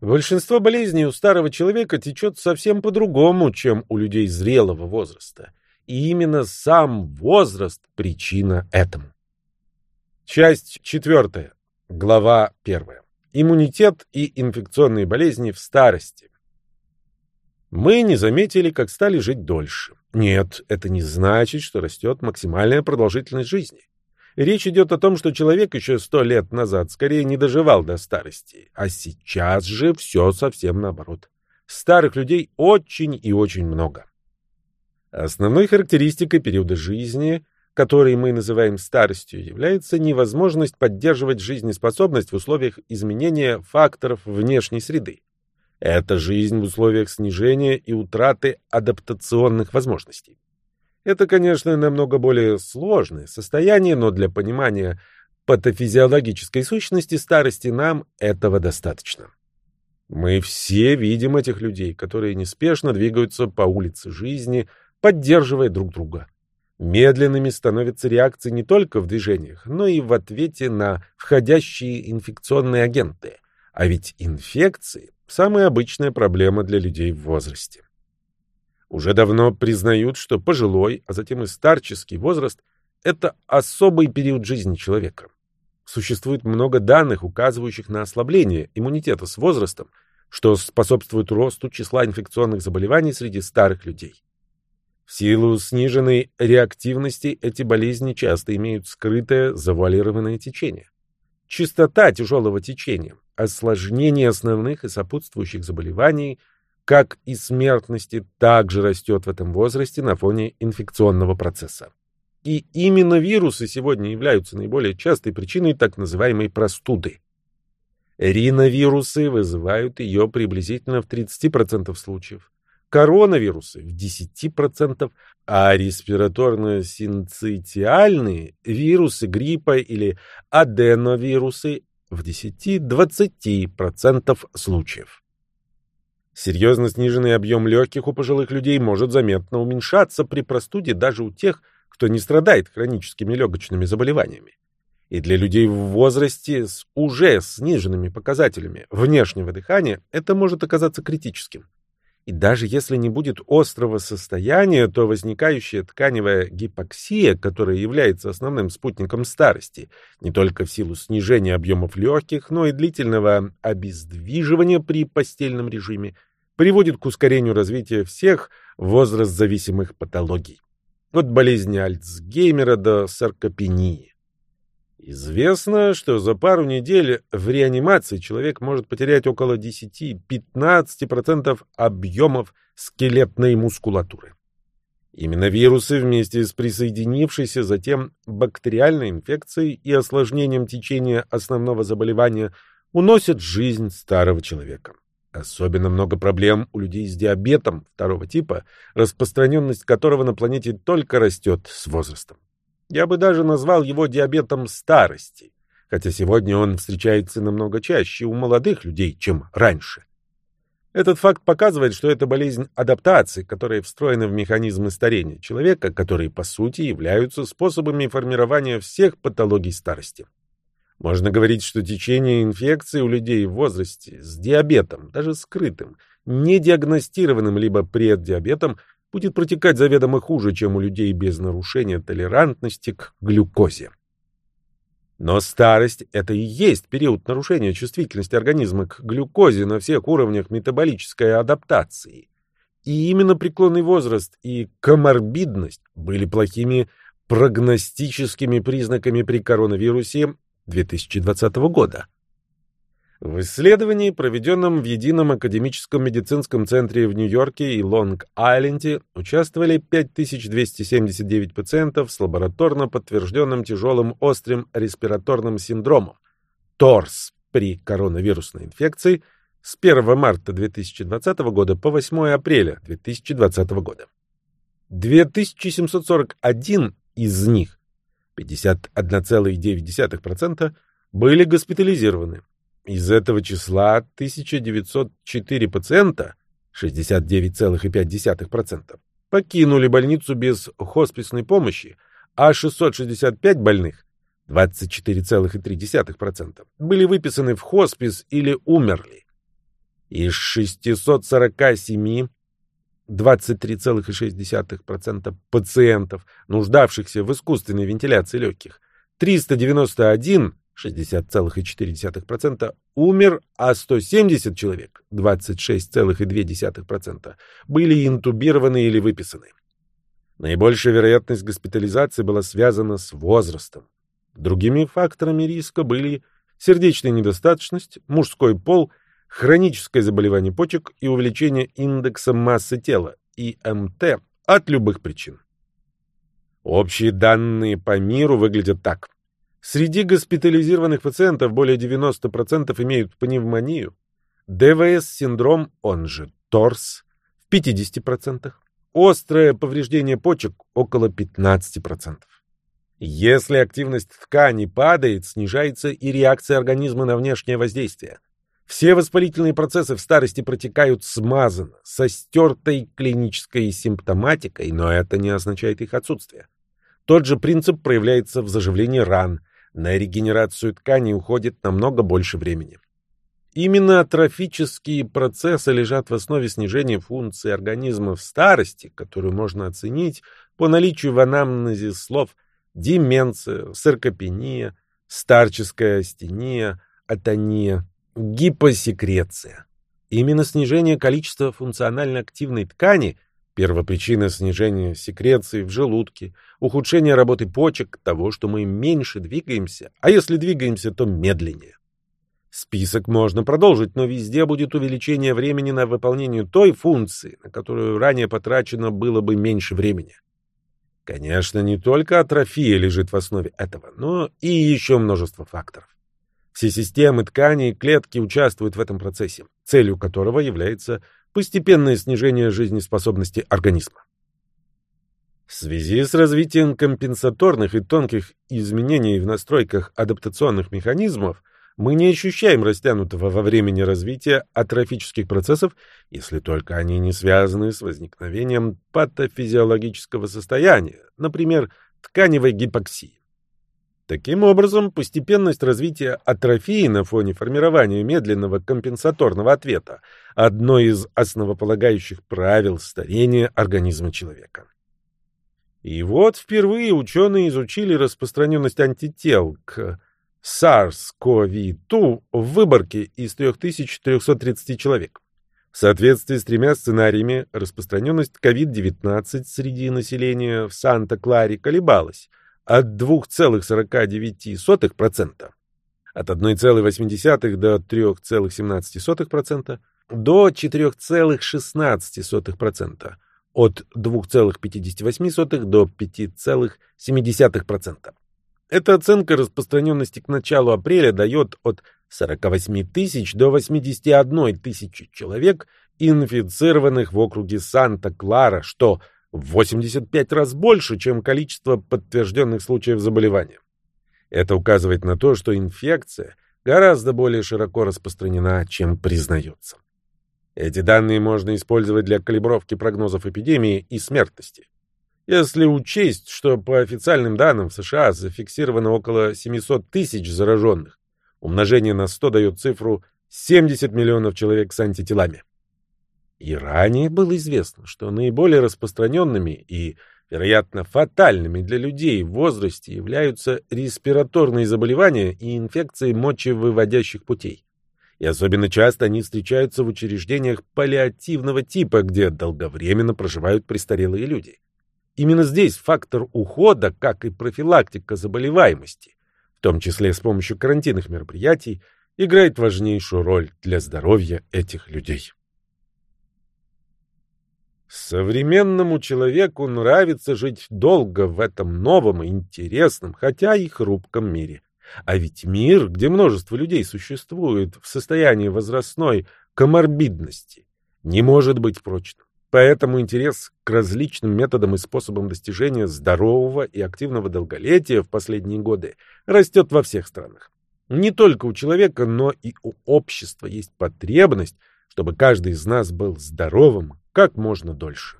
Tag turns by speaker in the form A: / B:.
A: Большинство болезней у старого человека течет совсем по-другому, чем у людей зрелого возраста. И именно сам возраст – причина этому. Часть четвертая. Глава первая. Иммунитет и инфекционные болезни в старости. Мы не заметили, как стали жить дольше. Нет, это не значит, что растет максимальная продолжительность жизни. Речь идет о том, что человек еще сто лет назад скорее не доживал до старости, а сейчас же все совсем наоборот. Старых людей очень и очень много. Основной характеристикой периода жизни, который мы называем старостью, является невозможность поддерживать жизнеспособность в условиях изменения факторов внешней среды. Это жизнь в условиях снижения и утраты адаптационных возможностей. Это, конечно, намного более сложное состояние, но для понимания патофизиологической сущности старости нам этого достаточно. Мы все видим этих людей, которые неспешно двигаются по улице жизни, поддерживая друг друга. Медленными становятся реакции не только в движениях, но и в ответе на входящие инфекционные агенты. А ведь инфекции – самая обычная проблема для людей в возрасте уже давно признают, что пожилой, а затем и старческий возраст – это особый период жизни человека. Существует много данных, указывающих на ослабление иммунитета с возрастом, что способствует росту числа инфекционных заболеваний среди старых людей. В силу сниженной реактивности эти болезни часто имеют скрытое завуалированное течение. Частота тяжелого течения, осложнение основных и сопутствующих заболеваний – как и смертности, также растет в этом возрасте на фоне инфекционного процесса. И именно вирусы сегодня являются наиболее частой причиной так называемой простуды. Риновирусы вызывают ее приблизительно в 30% случаев, коронавирусы в 10%, а респираторно-синцитиальные вирусы гриппа или аденовирусы в 10-20% случаев. Серьезно сниженный объем легких у пожилых людей может заметно уменьшаться при простуде даже у тех, кто не страдает хроническими легочными заболеваниями. И для людей в возрасте с уже сниженными показателями внешнего дыхания это может оказаться критическим. И даже если не будет острого состояния, то возникающая тканевая гипоксия, которая является основным спутником старости, не только в силу снижения объемов легких, но и длительного обездвиживания при постельном режиме – приводит к ускорению развития всех возраст-зависимых патологий. От болезни Альцгеймера до саркопении. Известно, что за пару недель в реанимации человек может потерять около 10-15% объемов скелетной мускулатуры. Именно вирусы вместе с присоединившейся затем бактериальной инфекцией и осложнением течения основного заболевания уносят жизнь старого человека. Особенно много проблем у людей с диабетом второго типа, распространенность которого на планете только растет с возрастом. Я бы даже назвал его диабетом старости, хотя сегодня он встречается намного чаще у молодых людей, чем раньше. Этот факт показывает, что это болезнь адаптации, которая встроена в механизмы старения человека, которые, по сути, являются способами формирования всех патологий старости. Можно говорить, что течение инфекции у людей в возрасте с диабетом, даже скрытым, недиагностированным либо преддиабетом, будет протекать заведомо хуже, чем у людей без нарушения толерантности к глюкозе. Но старость – это и есть период нарушения чувствительности организма к глюкозе на всех уровнях метаболической адаптации. И именно преклонный возраст и коморбидность были плохими прогностическими признаками при коронавирусе 2020 года. В исследовании, проведенном в Едином академическом медицинском центре в Нью-Йорке и Лонг-Айленде, участвовали 5279 пациентов с лабораторно подтвержденным тяжелым острым респираторным синдромом ТОРС при коронавирусной инфекции с 1 марта 2020 года по 8 апреля 2020 года. 2741 из них 51,9%, были госпитализированы. Из этого числа 1904 пациента, 69,5%, покинули больницу без хосписной помощи, а 665 больных, 24,3%, были выписаны в хоспис или умерли. Из 647 23,6% пациентов, нуждавшихся в искусственной вентиляции легких, 391 60,4%, умер, а 170 человек, 26,2%, были интубированы или выписаны. Наибольшая вероятность госпитализации была связана с возрастом. Другими факторами риска были сердечная недостаточность, мужской пол, хроническое заболевание почек и увеличение индекса массы тела, ИМТ, от любых причин. Общие данные по миру выглядят так. Среди госпитализированных пациентов более 90% имеют пневмонию, ДВС-синдром, он же ТОРС, в 50%, острое повреждение почек около 15%. Если активность ткани падает, снижается и реакция организма на внешнее воздействие. Все воспалительные процессы в старости протекают смазанно, со стертой клинической симптоматикой, но это не означает их отсутствие. Тот же принцип проявляется в заживлении ран, на регенерацию тканей уходит намного больше времени. Именно атрофические процессы лежат в основе снижения функции организма в старости, которую можно оценить по наличию в анамнезе слов деменция, саркопения, старческая астения, атония, гипосекреция. Именно снижение количества функционально активной ткани – Первопричина снижения секреции в желудке, ухудшение работы почек, того, что мы меньше двигаемся, а если двигаемся, то медленнее. Список можно продолжить, но везде будет увеличение времени на выполнение той функции, на которую ранее потрачено было бы меньше времени. Конечно, не только атрофия лежит в основе этого, но и еще множество факторов. Все системы тканей и клетки участвуют в этом процессе, целью которого является постепенное снижение жизнеспособности организма. В связи с развитием компенсаторных и тонких изменений в настройках адаптационных механизмов мы не ощущаем растянутого во времени развития атрофических процессов, если только они не связаны с возникновением патофизиологического состояния, например, тканевой гипоксии. Таким образом, постепенность развития атрофии на фоне формирования медленного компенсаторного ответа – одно из основополагающих правил старения организма человека. И вот впервые ученые изучили распространенность антител к SARS-CoV-2 в выборке из 3330 человек. В соответствии с тремя сценариями распространенность COVID-19 среди населения в Санта-Кларе колебалась – от 2,49%, от 1,8 до 3,17%, до 4,16%, от 2,58 до 5,7%. Эта оценка распространенности к началу апреля дает от 48 тысяч до 81 тысячи человек, инфицированных в округе Санта-Клара, что – в 85 раз больше, чем количество подтвержденных случаев заболевания. Это указывает на то, что инфекция гораздо более широко распространена, чем признается. Эти данные можно использовать для калибровки прогнозов эпидемии и смертности. Если учесть, что по официальным данным в США зафиксировано около 700 тысяч зараженных, умножение на 100 дает цифру 70 миллионов человек с антителами. И ранее было известно, что наиболее распространенными и, вероятно, фатальными для людей в возрасте являются респираторные заболевания и инфекции мочевыводящих путей. И особенно часто они встречаются в учреждениях паллиативного типа, где долговременно проживают престарелые люди. Именно здесь фактор ухода, как и профилактика заболеваемости, в том числе с помощью карантинных мероприятий, играет важнейшую роль для здоровья этих людей. Современному человеку нравится жить долго в этом новом, интересном, хотя и хрупком мире. А ведь мир, где множество людей существует в состоянии возрастной коморбидности, не может быть прочным. Поэтому интерес к различным методам и способам достижения здорового и активного долголетия в последние годы растет во всех странах. Не только у человека, но и у общества есть потребность, чтобы каждый из нас был здоровым, как можно дольше.